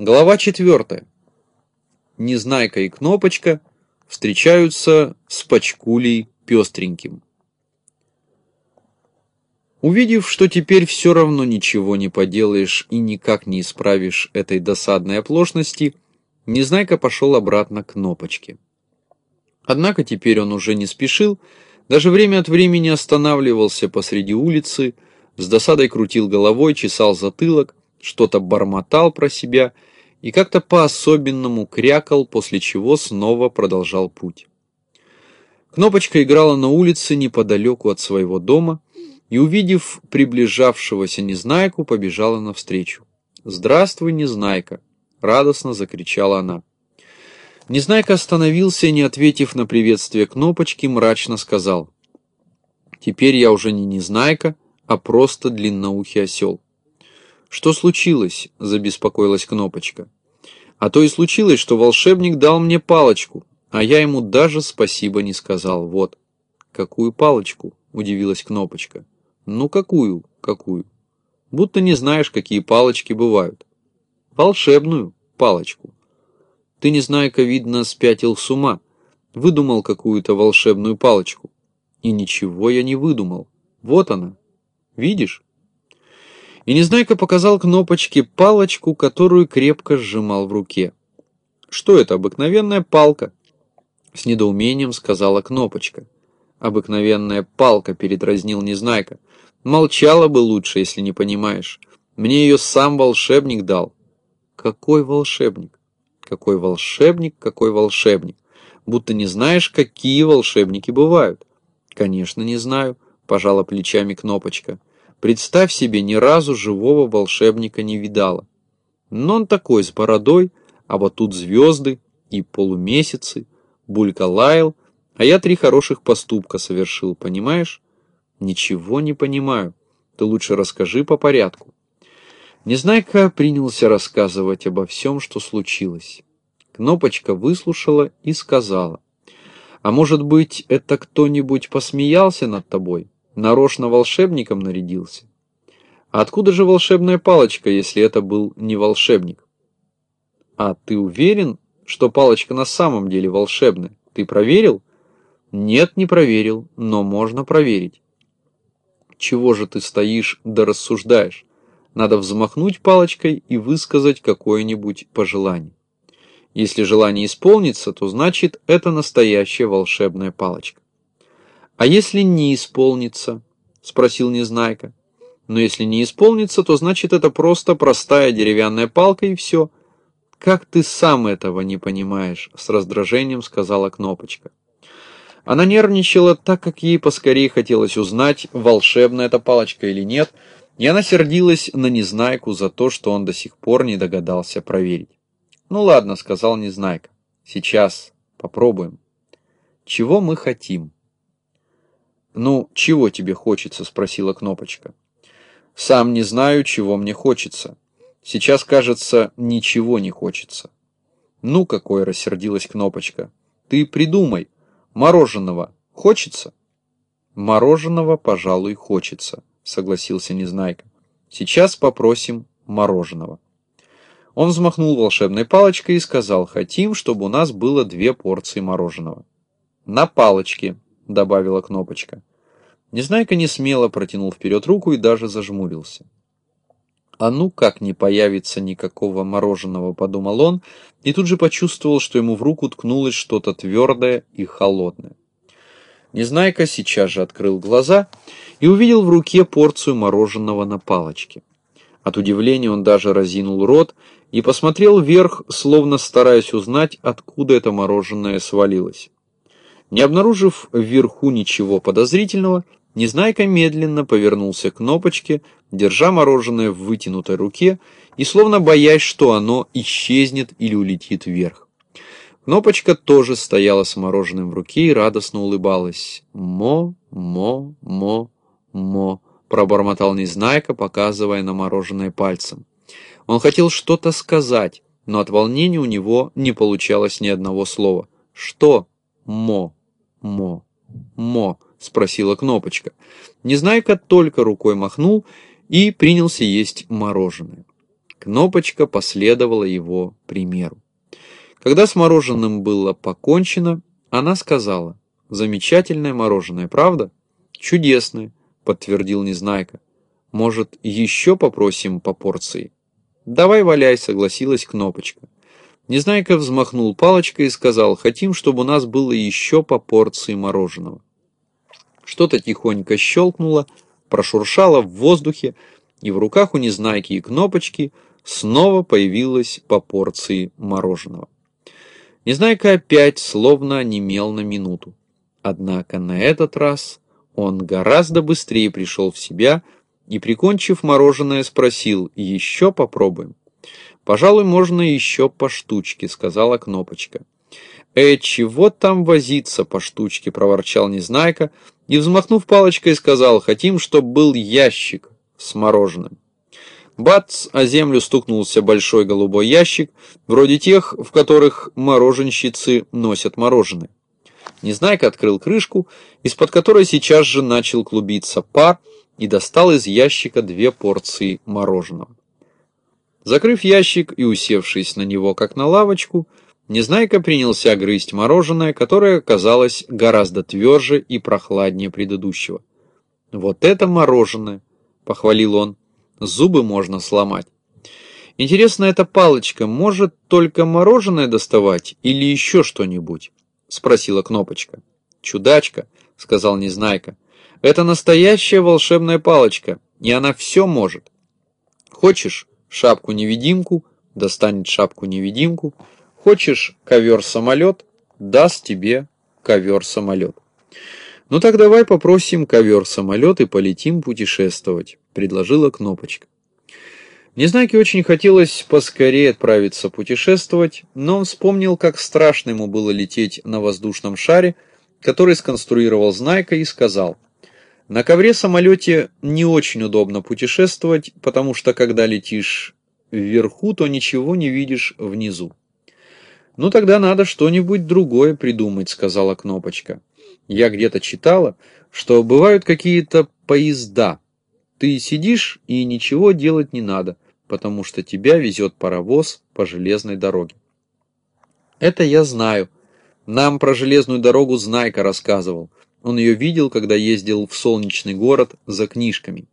Глава четвертая. Незнайка и Кнопочка встречаются с Пачкулей пестреньким. Увидев, что теперь все равно ничего не поделаешь и никак не исправишь этой досадной оплошности, Незнайка пошел обратно к Кнопочке. Однако теперь он уже не спешил, даже время от времени останавливался посреди улицы, с досадой крутил головой, чесал затылок, что-то бормотал про себя и как-то по-особенному крякал, после чего снова продолжал путь. Кнопочка играла на улице неподалеку от своего дома и, увидев приближавшегося Незнайку, побежала навстречу. «Здравствуй, Незнайка!» — радостно закричала она. Незнайка остановился не ответив на приветствие Кнопочки, мрачно сказал. «Теперь я уже не Незнайка, а просто длинноухий осел». «Что случилось?» – забеспокоилась Кнопочка. «А то и случилось, что волшебник дал мне палочку, а я ему даже спасибо не сказал. Вот». «Какую палочку?» – удивилась Кнопочка. «Ну, какую? Какую?» «Будто не знаешь, какие палочки бывают». «Волшебную палочку». «Ты, Незнайка, видно, спятил с ума. Выдумал какую-то волшебную палочку». «И ничего я не выдумал. Вот она. Видишь?» И Незнайка показал кнопочке палочку, которую крепко сжимал в руке. «Что это, обыкновенная палка?» С недоумением сказала кнопочка. «Обыкновенная палка», — передразнил Незнайка. «Молчала бы лучше, если не понимаешь. Мне ее сам волшебник дал». «Какой волшебник? Какой волшебник? Какой волшебник? Будто не знаешь, какие волшебники бывают». «Конечно, не знаю», — пожала плечами кнопочка. Представь себе, ни разу живого волшебника не видала. Но он такой, с бородой, а вот тут звезды и полумесяцы, Булька лаял, а я три хороших поступка совершил, понимаешь? Ничего не понимаю. Ты лучше расскажи по порядку. Незнайка принялся рассказывать обо всем, что случилось. Кнопочка выслушала и сказала. А может быть, это кто-нибудь посмеялся над тобой? Нарочно волшебником нарядился. Откуда же волшебная палочка, если это был не волшебник? А ты уверен, что палочка на самом деле волшебная? Ты проверил? Нет, не проверил, но можно проверить. Чего же ты стоишь да рассуждаешь? Надо взмахнуть палочкой и высказать какое-нибудь пожелание. Если желание исполнится, то значит это настоящая волшебная палочка. «А если не исполнится?» – спросил Незнайка. «Но если не исполнится, то значит это просто простая деревянная палка и все». «Как ты сам этого не понимаешь?» – с раздражением сказала Кнопочка. Она нервничала так, как ей поскорее хотелось узнать, волшебная эта палочка или нет, и она сердилась на Незнайку за то, что он до сих пор не догадался проверить. «Ну ладно», — сказал Незнайка, — «сейчас попробуем. Чего мы хотим?» «Ну, чего тебе хочется?» – спросила Кнопочка. «Сам не знаю, чего мне хочется. Сейчас, кажется, ничего не хочется». «Ну, какой!» – рассердилась Кнопочка. «Ты придумай. Мороженого хочется?» «Мороженого, пожалуй, хочется», – согласился Незнайка. «Сейчас попросим мороженого». Он взмахнул волшебной палочкой и сказал, «Хотим, чтобы у нас было две порции мороженого». «На палочке», — добавила Кнопочка. Незнайка не смело протянул вперед руку и даже зажмурился. «А ну как не появится никакого мороженого», — подумал он, и тут же почувствовал, что ему в руку ткнулось что-то твердое и холодное. Незнайка сейчас же открыл глаза и увидел в руке порцию мороженого на палочке. От удивления он даже разинул рот и посмотрел вверх, словно стараясь узнать, откуда это мороженое свалилось. Не обнаружив вверху ничего подозрительного, Незнайка медленно повернулся к кнопочке, держа мороженое в вытянутой руке и словно боясь, что оно исчезнет или улетит вверх. Кнопочка тоже стояла с мороженым в руке и радостно улыбалась. «Мо, мо, мо, мо», — пробормотал Незнайка, показывая на мороженое пальцем. Он хотел что-то сказать, но от волнения у него не получалось ни одного слова. «Что? Мо, мо, мо». — спросила Кнопочка. Незнайка только рукой махнул и принялся есть мороженое. Кнопочка последовала его примеру. Когда с мороженым было покончено, она сказала, «Замечательное мороженое, правда?» «Чудесное», — подтвердил Незнайка. «Может, еще попросим по порции?» «Давай валяй», — согласилась Кнопочка. Незнайка взмахнул палочкой и сказал, «Хотим, чтобы у нас было еще по порции мороженого». Что-то тихонько щелкнуло, прошуршало в воздухе, и в руках у Незнайки и Кнопочки снова появилась по порции мороженого. Незнайка опять словно немел на минуту. Однако на этот раз он гораздо быстрее пришел в себя и, прикончив мороженое, спросил «Еще попробуем?» «Пожалуй, можно еще по штучке», — сказала Кнопочка. «Э, чего там возиться по штучке?» — проворчал Незнайка и, взмахнув палочкой, сказал «Хотим, чтобы был ящик с мороженым». Бац, о землю стукнулся большой голубой ящик, вроде тех, в которых мороженщицы носят мороженое. Незнайка открыл крышку, из-под которой сейчас же начал клубиться пар, и достал из ящика две порции мороженого. Закрыв ящик и усевшись на него, как на лавочку, Незнайка принялся грызть мороженое, которое оказалось гораздо тверже и прохладнее предыдущего. «Вот это мороженое!» — похвалил он. «Зубы можно сломать». «Интересно, эта палочка может только мороженое доставать или еще что-нибудь?» — спросила Кнопочка. «Чудачка», — сказал Незнайка. «Это настоящая волшебная палочка, и она все может. Хочешь шапку-невидимку, достанет шапку-невидимку. Хочешь ковер-самолет, даст тебе ковер-самолет. Ну так давай попросим ковер-самолет и полетим путешествовать, предложила Кнопочка. Незнайке очень хотелось поскорее отправиться путешествовать, но он вспомнил, как страшно ему было лететь на воздушном шаре, который сконструировал Знайка и сказал – на ковре-самолете не очень удобно путешествовать, потому что когда летишь вверху, то ничего не видишь внизу. «Ну тогда надо что-нибудь другое придумать», — сказала Кнопочка. «Я где-то читала, что бывают какие-то поезда. Ты сидишь и ничего делать не надо, потому что тебя везет паровоз по железной дороге». «Это я знаю. Нам про железную дорогу Знайка рассказывал. Он ее видел, когда ездил в солнечный город за книжками.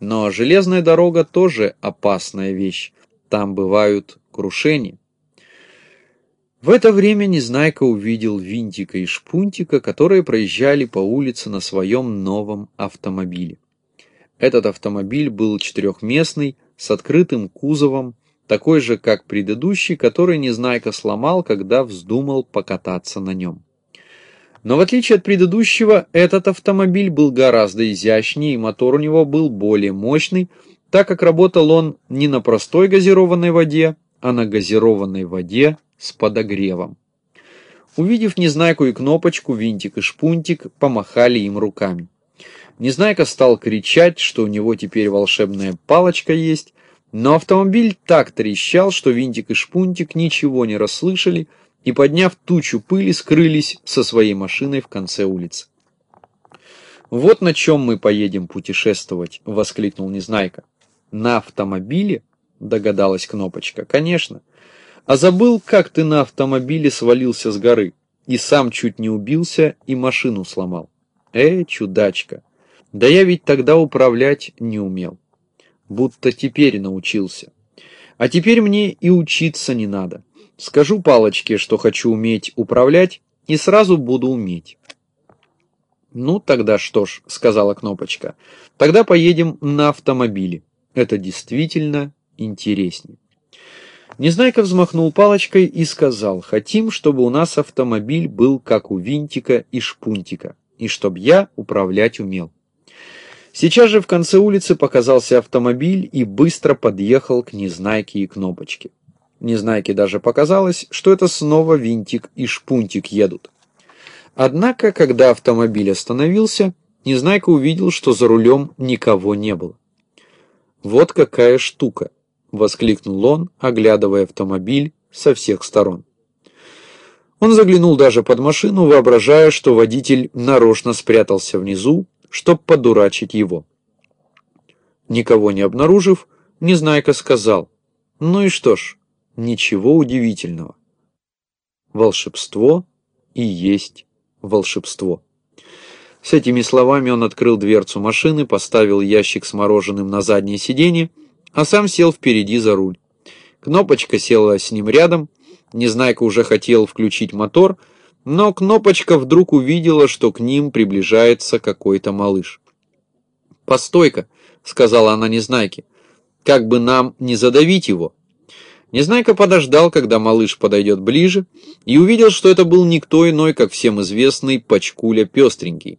Но железная дорога тоже опасная вещь. Там бывают крушения. В это время Незнайка увидел Винтика и Шпунтика, которые проезжали по улице на своем новом автомобиле. Этот автомобиль был четырехместный, с открытым кузовом, такой же, как предыдущий, который Незнайка сломал, когда вздумал покататься на нем. Но в отличие от предыдущего, этот автомобиль был гораздо изящнее и мотор у него был более мощный, так как работал он не на простой газированной воде, а на газированной воде с подогревом. Увидев Незнайку и Кнопочку, Винтик и Шпунтик помахали им руками. Незнайка стал кричать, что у него теперь волшебная палочка есть, но автомобиль так трещал, что Винтик и Шпунтик ничего не расслышали, и, подняв тучу пыли, скрылись со своей машиной в конце улицы. «Вот на чем мы поедем путешествовать!» — воскликнул Незнайка. «На автомобиле?» — догадалась Кнопочка. «Конечно. А забыл, как ты на автомобиле свалился с горы и сам чуть не убился и машину сломал. Э, чудачка! Да я ведь тогда управлять не умел. Будто теперь научился. А теперь мне и учиться не надо. Скажу палочке, что хочу уметь управлять, и сразу буду уметь. «Ну, тогда что ж», — сказала Кнопочка, — «тогда поедем на автомобиле. Это действительно интереснее». Незнайка взмахнул палочкой и сказал, «Хотим, чтобы у нас автомобиль был как у Винтика и Шпунтика, и чтоб я управлять умел». Сейчас же в конце улицы показался автомобиль и быстро подъехал к Незнайке и Кнопочке. Незнайке даже показалось, что это снова винтик и шпунтик едут. Однако, когда автомобиль остановился, Незнайка увидел, что за рулем никого не было. «Вот какая штука!» — воскликнул он, оглядывая автомобиль со всех сторон. Он заглянул даже под машину, воображая, что водитель нарочно спрятался внизу, чтобы подурачить его. Никого не обнаружив, Незнайка сказал, Ну и что ж, ничего удивительного. Волшебство и есть волшебство. С этими словами он открыл дверцу машины, поставил ящик с мороженым на заднее сиденье, а сам сел впереди за руль. Кнопочка села с ним рядом, Незнайка уже хотел включить мотор, но Кнопочка вдруг увидела, что к ним приближается какой-то малыш. «Постой-ка», — сказала она Незнайке, — «как бы нам не задавить его». Незнайка подождал, когда малыш подойдет ближе, и увидел, что это был никто иной, как всем известный Пачкуля Пестренький.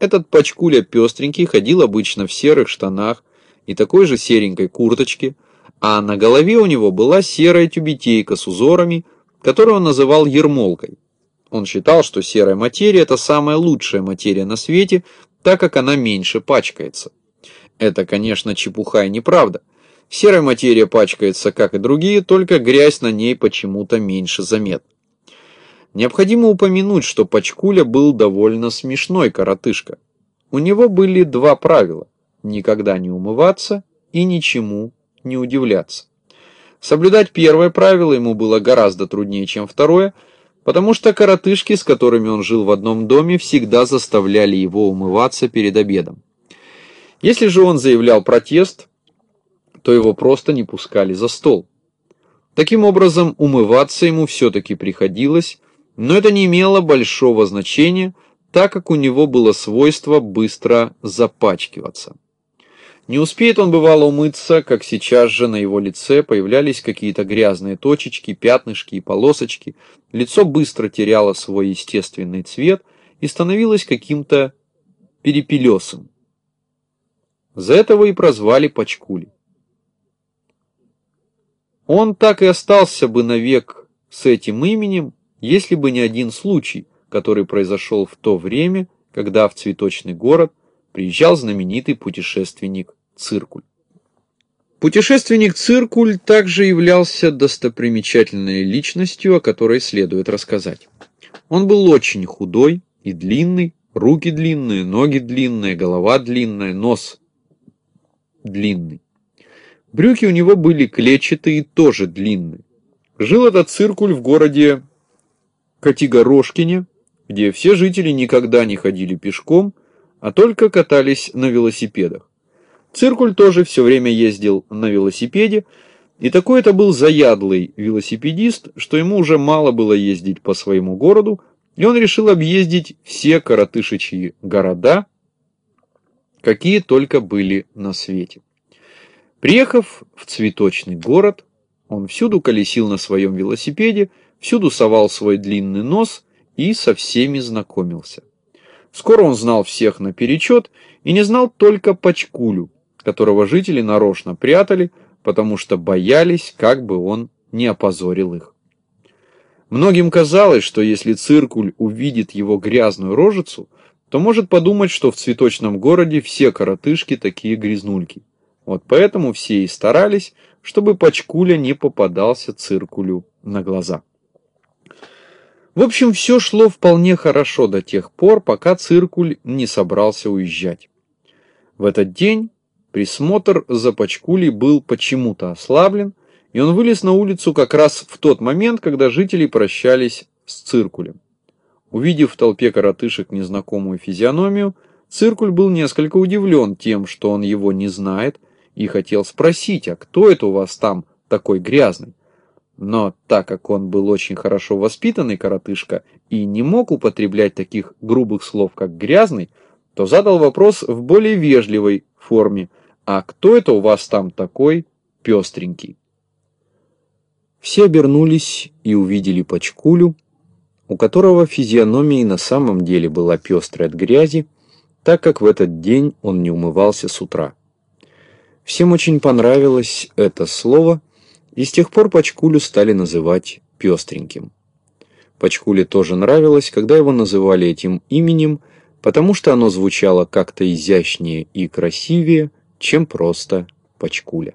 Этот Пачкуля Пестренький ходил обычно в серых штанах и такой же серенькой курточке, а на голове у него была серая тюбетейка с узорами, которую он называл ермолкой. Он считал, что серая материя – это самая лучшая материя на свете, так как она меньше пачкается. Это, конечно, чепуха и неправда – Серая материя пачкается, как и другие, только грязь на ней почему-то меньше заметна. Необходимо упомянуть, что Пачкуля был довольно смешной коротышка. У него были два правила – никогда не умываться и ничему не удивляться. Соблюдать первое правило ему было гораздо труднее, чем второе, потому что коротышки, с которыми он жил в одном доме, всегда заставляли его умываться перед обедом. Если же он заявлял протест – то его просто не пускали за стол. Таким образом, умываться ему все-таки приходилось, но это не имело большого значения, так как у него было свойство быстро запачкиваться. Не успеет он бывало умыться, как сейчас же на его лице появлялись какие-то грязные точечки, пятнышки и полосочки, лицо быстро теряло свой естественный цвет и становилось каким-то перепелесым. За этого и прозвали Пачкули. Он так и остался бы навек с этим именем, если бы не один случай, который произошел в то время, когда в цветочный город приезжал знаменитый путешественник Циркуль. Путешественник Циркуль также являлся достопримечательной личностью, о которой следует рассказать. Он был очень худой и длинный, руки длинные, ноги длинные, голова длинная, нос длинный. Брюки у него были клетчатые и тоже длинные. Жил этот циркуль в городе Катигорошкине, где все жители никогда не ходили пешком, а только катались на велосипедах. Циркуль тоже все время ездил на велосипеде, и такой это был заядлый велосипедист, что ему уже мало было ездить по своему городу, и он решил объездить все коротышечьи города, какие только были на свете. Приехав в цветочный город, он всюду колесил на своем велосипеде, всюду совал свой длинный нос и со всеми знакомился. Скоро он знал всех наперечет и не знал только Пачкулю, которого жители нарочно прятали, потому что боялись, как бы он не опозорил их. Многим казалось, что если циркуль увидит его грязную рожицу, то может подумать, что в цветочном городе все коротышки такие грязнульки. Вот поэтому все и старались, чтобы Пачкуля не попадался циркулю на глаза. В общем, все шло вполне хорошо до тех пор, пока циркуль не собрался уезжать. В этот день присмотр за Пачкулей был почему-то ослаблен, и он вылез на улицу как раз в тот момент, когда жители прощались с циркулем. Увидев в толпе коротышек незнакомую физиономию, циркуль был несколько удивлен тем, что он его не знает, и хотел спросить, а кто это у вас там такой грязный? Но так как он был очень хорошо воспитанный коротышка и не мог употреблять таких грубых слов, как «грязный», то задал вопрос в более вежливой форме. «А кто это у вас там такой пестренький?» Все обернулись и увидели Пачкулю, у которого физиономия на самом деле была пестрой от грязи, так как в этот день он не умывался с утра. Всем очень понравилось это слово, и с тех пор Пачкулю стали называть пестреньким. Пачкуле тоже нравилось, когда его называли этим именем, потому что оно звучало как-то изящнее и красивее, чем просто Пачкуля.